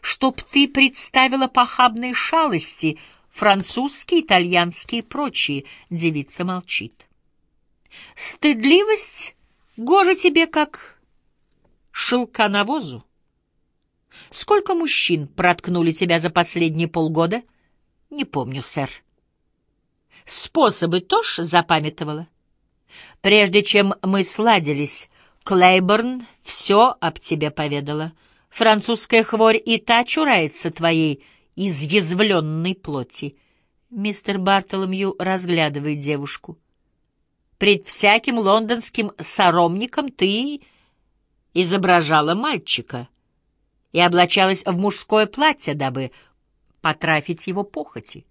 чтоб ты представила похабные шалости, французские, итальянские и прочие. Девица молчит. Стыдливость гоже тебе, как шелка навозу. Сколько мужчин проткнули тебя за последние полгода? Не помню, сэр. Способы тоже запамятовала. Прежде чем мы сладились, Клейборн все об тебе поведала. Французская хворь и та чурается твоей изъязвленной плоти. Мистер Бартоломью разглядывает девушку. Пред всяким лондонским соромником ты изображала мальчика и облачалась в мужское платье, дабы потрафить его похоти.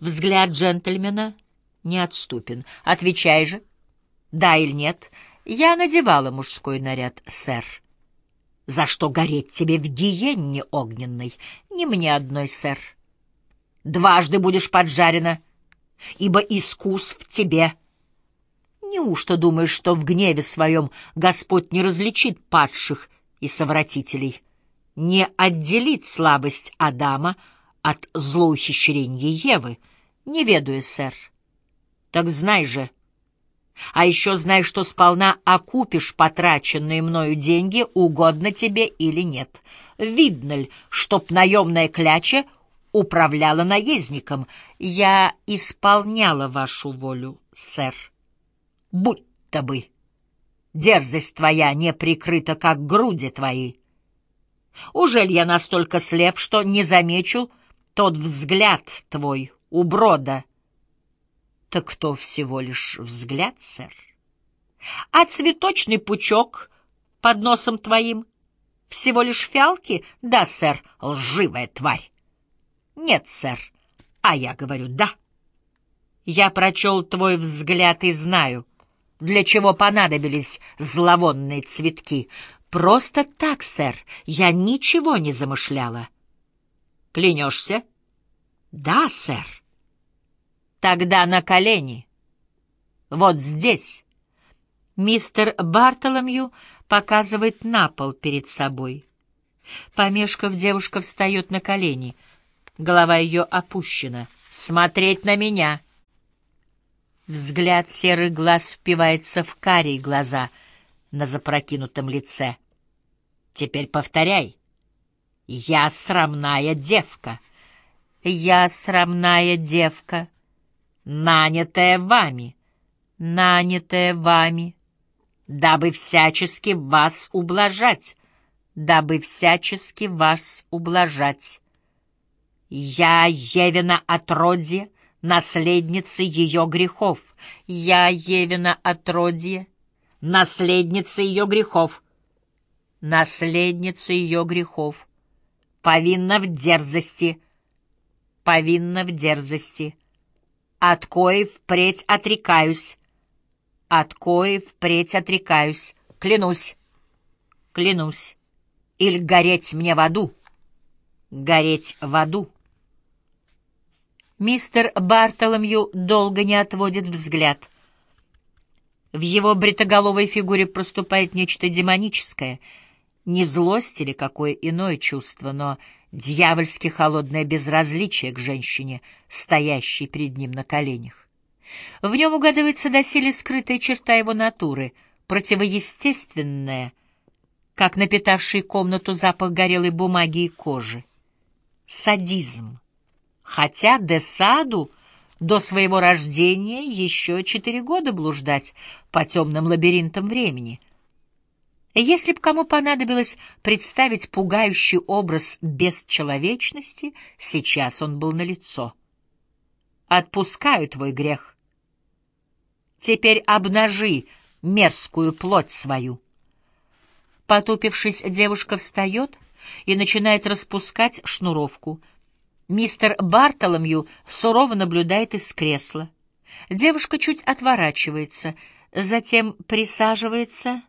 Взгляд джентльмена неотступен. Отвечай же, да или нет. Я надевала мужской наряд, сэр. За что гореть тебе в гиенне огненной? Не мне одной, сэр. Дважды будешь поджарена, ибо искус в тебе. Неужто думаешь, что в гневе своем Господь не различит падших и совратителей, не отделит слабость Адама от злоухищрения Евы? Не ведаю, сэр. Так знай же, а еще знай, что сполна окупишь потраченные мною деньги, угодно тебе или нет. Видно ли, чтоб наемная кляча управляла наездником? Я исполняла вашу волю, сэр. Будь-то бы. Дерзость твоя не прикрыта, как груди твои. Ужель я настолько слеп, что не замечу тот взгляд твой у брода, так то всего лишь взгляд, сэр. А цветочный пучок под носом твоим всего лишь фиалки? Да, сэр, лживая тварь. Нет, сэр, а я говорю да. Я прочел твой взгляд и знаю, для чего понадобились зловонные цветки. Просто так, сэр, я ничего не замышляла. Клянешься? Да, сэр. Тогда на колени. Вот здесь. Мистер Бартоломью показывает на пол перед собой. Помешков, девушка встает на колени. Голова ее опущена. «Смотреть на меня!» Взгляд серых глаз впивается в карие глаза на запрокинутом лице. «Теперь повторяй. Я срамная девка. Я срамная девка нанятая вами, нанятая вами, дабы всячески вас ублажать, дабы всячески вас ублажать. Я Евина отродье, наследница ее грехов. Я Евина отродье, наследница ее грехов. Наследница ее грехов. Повинна в дерзости, повинна в дерзости от кои впредь отрекаюсь. От кои впредь отрекаюсь. Клянусь. Клянусь. Или гореть мне в аду. Гореть в аду. Мистер Бартоломью долго не отводит взгляд. В его бритоголовой фигуре проступает нечто демоническое — не злость или какое иное чувство, но дьявольски холодное безразличие к женщине, стоящей перед ним на коленях. В нем угадывается доселе скрытая черта его натуры, противоестественная, как напитавший комнату запах горелой бумаги и кожи. Садизм. Хотя де Саду до своего рождения еще четыре года блуждать по темным лабиринтам времени — если б кому понадобилось представить пугающий образ бесчеловечности, сейчас он был налицо. Отпускаю твой грех. Теперь обнажи мерзкую плоть свою. Потупившись, девушка встает и начинает распускать шнуровку. Мистер Бартоломью сурово наблюдает из кресла. Девушка чуть отворачивается, затем присаживается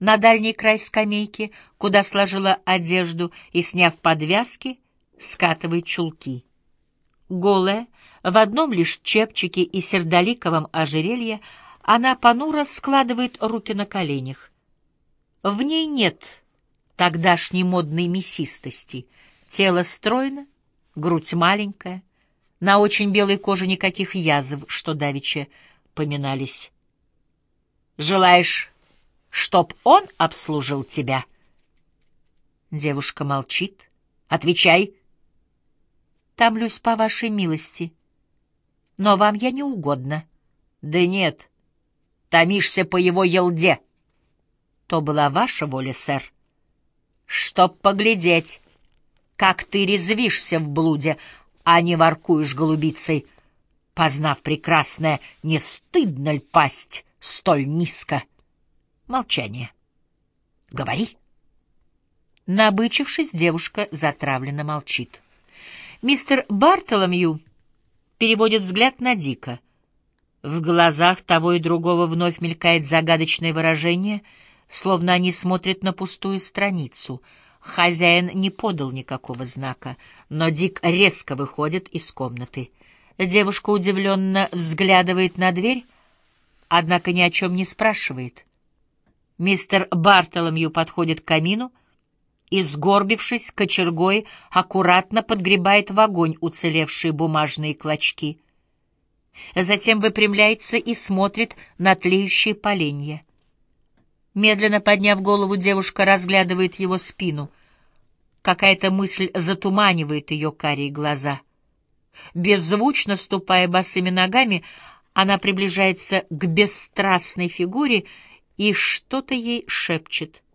на дальний край скамейки, куда сложила одежду и, сняв подвязки, скатывает чулки. Голая, в одном лишь чепчике и сердоликовом ожерелье, она понуро складывает руки на коленях. В ней нет тогдашней модной мясистости. Тело стройно, грудь маленькая, на очень белой коже никаких язв, что давеча поминались. «Желаешь, чтоб он обслужил тебя?» Девушка молчит. «Отвечай!» «Томлюсь по вашей милости. Но вам я не угодна». «Да нет, томишься по его елде». «То была ваша воля, сэр». «Чтоб поглядеть, как ты резвишься в блуде, а не воркуешь голубицей, познав прекрасное, не стыдно ль пасть столь низко?» Молчание. «Говори». Набычившись, девушка затравленно молчит. Мистер Бартоломью переводит взгляд на Дика. В глазах того и другого вновь мелькает загадочное выражение, словно они смотрят на пустую страницу. Хозяин не подал никакого знака, но Дик резко выходит из комнаты. Девушка удивленно взглядывает на дверь, однако ни о чем не спрашивает. Мистер Бартоломью подходит к камину — и, сгорбившись кочергой, аккуратно подгребает в огонь уцелевшие бумажные клочки. Затем выпрямляется и смотрит на тлеющие поленья. Медленно подняв голову, девушка разглядывает его спину. Какая-то мысль затуманивает ее карие глаза. Беззвучно ступая босыми ногами, она приближается к бесстрастной фигуре и что-то ей шепчет —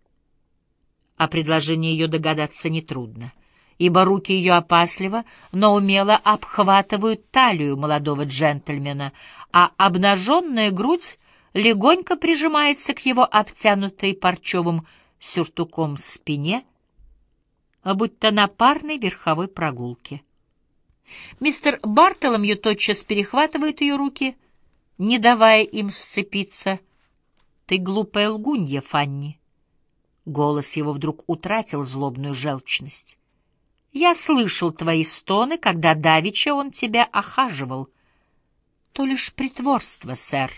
о предложении ее догадаться нетрудно, ибо руки ее опасливо, но умело обхватывают талию молодого джентльмена, а обнаженная грудь легонько прижимается к его обтянутой парчевым сюртуком спине, будто на парной верховой прогулке. Мистер Бартоломью тотчас перехватывает ее руки, не давая им сцепиться. «Ты глупая лгунья, Фанни!» Голос его вдруг утратил злобную желчность. «Я слышал твои стоны, когда давеча он тебя охаживал. То лишь притворство, сэр.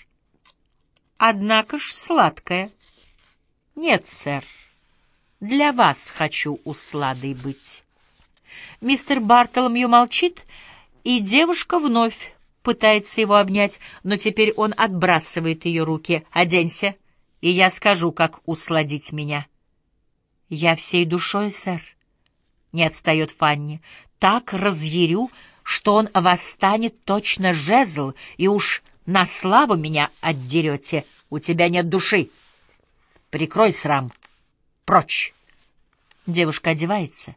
Однако ж сладкое. Нет, сэр, для вас хочу усладой быть». Мистер Бартоломью молчит, и девушка вновь пытается его обнять, но теперь он отбрасывает ее руки. «Оденься, и я скажу, как усладить меня». «Я всей душой, сэр», — не отстает Фанни, — «так разъярю, что он восстанет точно жезл, и уж на славу меня отдерете. У тебя нет души. Прикрой срам. Прочь!» Девушка одевается.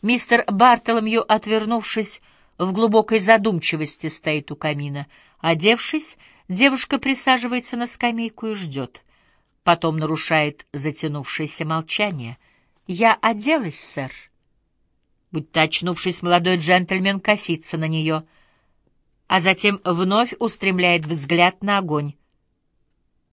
Мистер Бартоломью, отвернувшись, в глубокой задумчивости стоит у камина. Одевшись, девушка присаживается на скамейку и ждет — Потом нарушает затянувшееся молчание. «Я оделась, сэр». Будто очнувшись, молодой джентльмен косится на нее, а затем вновь устремляет взгляд на огонь.